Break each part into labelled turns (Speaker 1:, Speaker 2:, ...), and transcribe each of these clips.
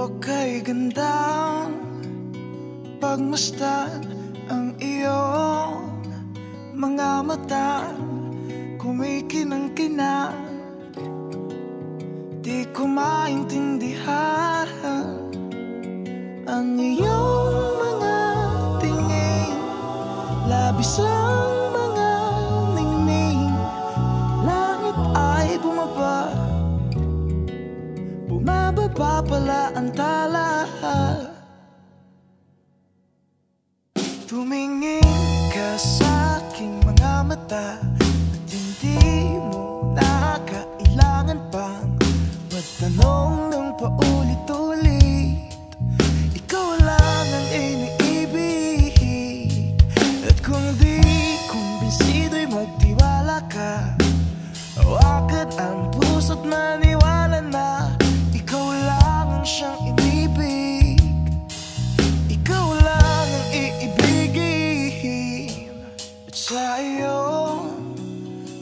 Speaker 1: O kay gandang Pagmasdan ang iyong Mga mata. Kumikinang-kinang Di ko maintindihan Ang iyong mga tingin. Labis ang mga ningning Langit ay bumaba Bumababa pala ang tala Tumingin ka sa aking mga mata At hindi mo na kailangan pang Magtanong ng paulit-ulit. Ikaw lang ang iniibig At kung di kumbinsido'y magtiwala ka Hawakan ang puso't maniwala na sa iyong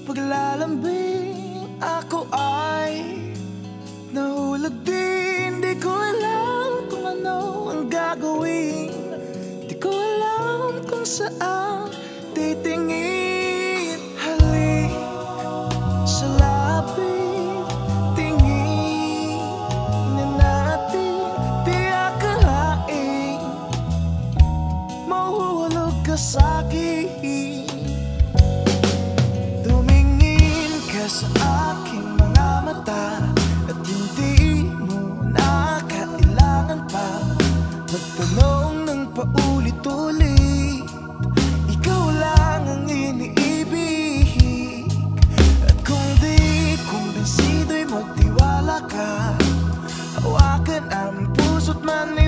Speaker 1: paglalambing Ako ay sa aking mga mata At hindi mo na kailangan pa. Magtanong ng paulit-ulit Ikaw lang ang iniibig. At kung di kumbinsido'y magtiwala ka Hawakan ang puso't maniwala